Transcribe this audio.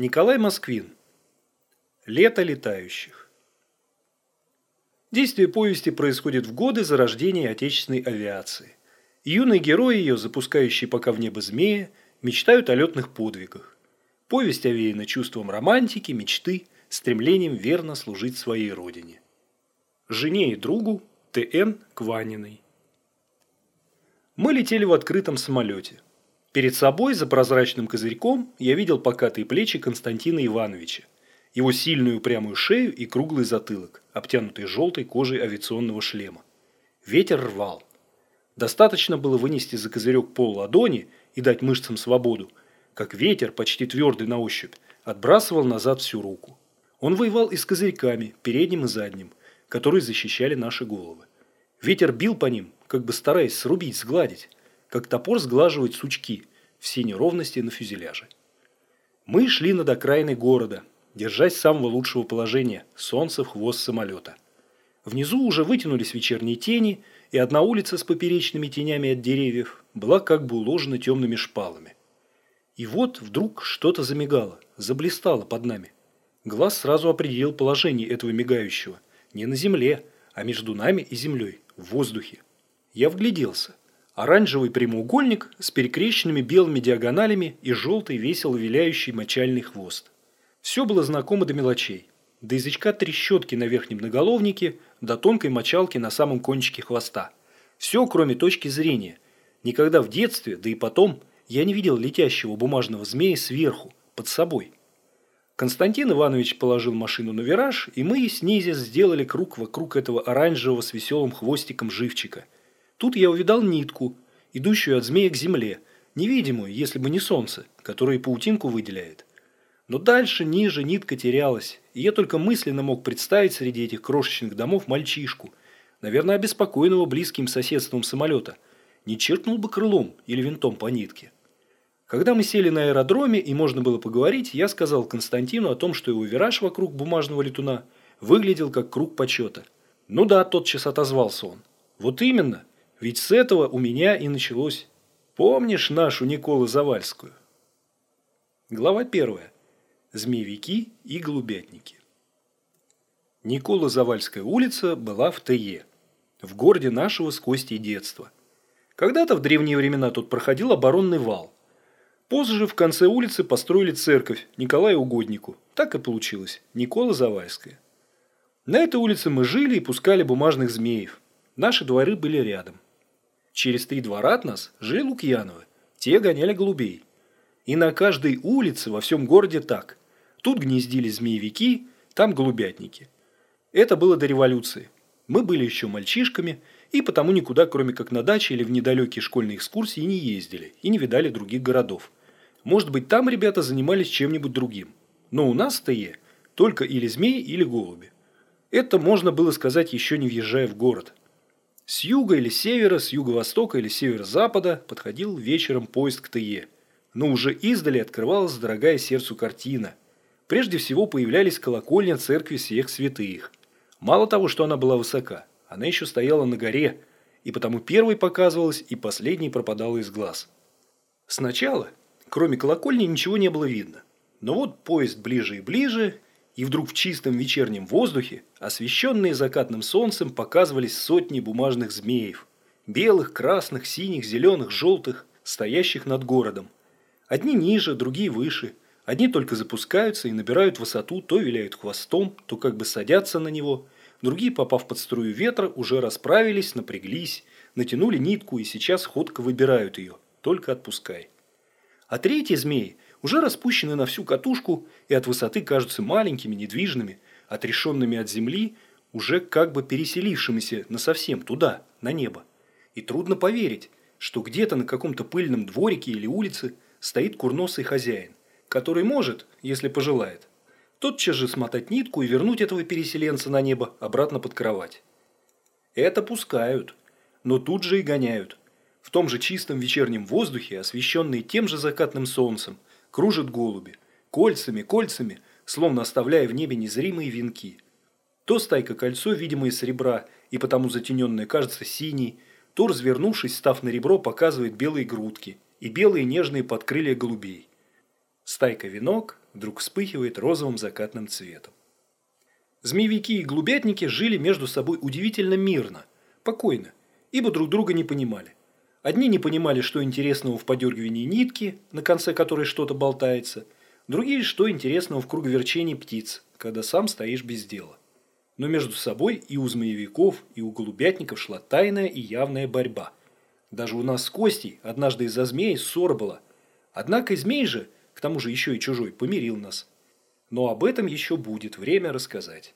Николай Москвин. Лето летающих. Действие повести происходит в годы зарождения отечественной авиации. юные герои ее, запускающие пока в небо змея, мечтают о летных подвигах. Повесть овеяна чувством романтики, мечты, стремлением верно служить своей родине. Жене и другу Т.Н. Кваниной. Мы летели в открытом самолете – Перед собой, за прозрачным козырьком, я видел покатые плечи Константина Ивановича, его сильную прямую шею и круглый затылок, обтянутый желтой кожей авиационного шлема. Ветер рвал. Достаточно было вынести за козырек пол ладони и дать мышцам свободу, как ветер, почти твердый на ощупь, отбрасывал назад всю руку. Он воевал и с козырьками, передним и задним, которые защищали наши головы. Ветер бил по ним, как бы стараясь срубить, сгладить, как топор сглаживает сучки, все неровности на фюзеляже. Мы шли над окраиной города, держась самого лучшего положения, солнце в хвост самолета. Внизу уже вытянулись вечерние тени, и одна улица с поперечными тенями от деревьев была как бы уложена темными шпалами. И вот вдруг что-то замигало, заблистало под нами. Глаз сразу определил положение этого мигающего. Не на земле, а между нами и землей, в воздухе. Я вгляделся. Оранжевый прямоугольник с перекрещенными белыми диагоналями и желтый весело виляющий мочальный хвост. Все было знакомо до мелочей. До язычка трещотки на верхнем наголовнике, до тонкой мочалки на самом кончике хвоста. Все, кроме точки зрения. Никогда в детстве, да и потом, я не видел летящего бумажного змея сверху, под собой. Константин Иванович положил машину на вираж, и мы, снизя, сделали круг вокруг этого оранжевого с веселым хвостиком живчика – Тут я увидал нитку, идущую от змея к земле, невидимую, если бы не солнце, которое паутинку выделяет. Но дальше, ниже нитка терялась, и я только мысленно мог представить среди этих крошечных домов мальчишку, наверное, обеспокоенного близким соседством самолета. Не черкнул бы крылом или винтом по нитке. Когда мы сели на аэродроме и можно было поговорить, я сказал Константину о том, что его вираж вокруг бумажного летуна выглядел как круг почета. «Ну да», – тотчас отозвался он. «Вот именно. Ведь с этого у меня и началось. Помнишь нашу Николу Завальскую? Глава первая. Змеевики и голубятники. Никола Завальская улица была в ТЕ, в городе нашего с Костей детства. Когда-то в древние времена тут проходил оборонный вал. Позже в конце улицы построили церковь Николаю Угоднику. Так и получилось. Никола Завальская. На этой улице мы жили и пускали бумажных змеев. Наши дворы были рядом. Через три двора от нас жили Лукьяновы. Те гоняли голубей. И на каждой улице во всем городе так. Тут гнездились змеевики, там голубятники. Это было до революции. Мы были еще мальчишками, и потому никуда, кроме как на даче или в недалекие школьные экскурсии, не ездили и не видали других городов. Может быть, там ребята занимались чем-нибудь другим. Но у нас в только или змеи, или голуби. Это можно было сказать еще не въезжая в город. С юга или севера, с юго-востока или северо-запада подходил вечером поезд к ТЕ. Но уже издали открывалась дорогая сердцу картина. Прежде всего появлялись колокольня церкви всех святых. Мало того, что она была высока, она еще стояла на горе, и потому первой показывалась и последней пропадала из глаз. Сначала, кроме колокольни, ничего не было видно. Но вот поезд ближе и ближе, и вдруг в чистом вечернем воздухе, освещенные закатным солнцем, показывались сотни бумажных змеев. Белых, красных, синих, зеленых, желтых, стоящих над городом. Одни ниже, другие выше. Одни только запускаются и набирают высоту, то виляют хвостом, то как бы садятся на него. Другие, попав под струю ветра, уже расправились, напряглись, натянули нитку и сейчас ходко выбирают ее. Только отпускай. А третьи змеи – уже распущены на всю катушку и от высоты кажутся маленькими, недвижными, отрешенными от земли, уже как бы переселившимися насовсем туда, на небо. И трудно поверить, что где-то на каком-то пыльном дворике или улице стоит курносый хозяин, который может, если пожелает, тотчас же смотать нитку и вернуть этого переселенца на небо обратно под кровать. Это пускают, но тут же и гоняют. В том же чистом вечернем воздухе, освещенные тем же закатным солнцем, кружат голуби, кольцами, кольцами, словно оставляя в небе незримые венки. То стайка кольцо, видимое с ребра, и потому затененное кажется синей, то, развернувшись, став на ребро, показывает белые грудки и белые нежные подкрылья голубей. Стайка венок, вдруг вспыхивает розовым закатным цветом. Змеевики и голубятники жили между собой удивительно мирно, покойно, ибо друг друга не понимали. Одни не понимали, что интересного в подергивании нитки, на конце которой что-то болтается, другие, что интересного в круговерчении птиц, когда сам стоишь без дела. Но между собой и у змеевиков, и у голубятников шла тайная и явная борьба. Даже у нас с Костей однажды из-за змеи ссора была. Однако змей же, к тому же еще и чужой, помирил нас. Но об этом еще будет время рассказать.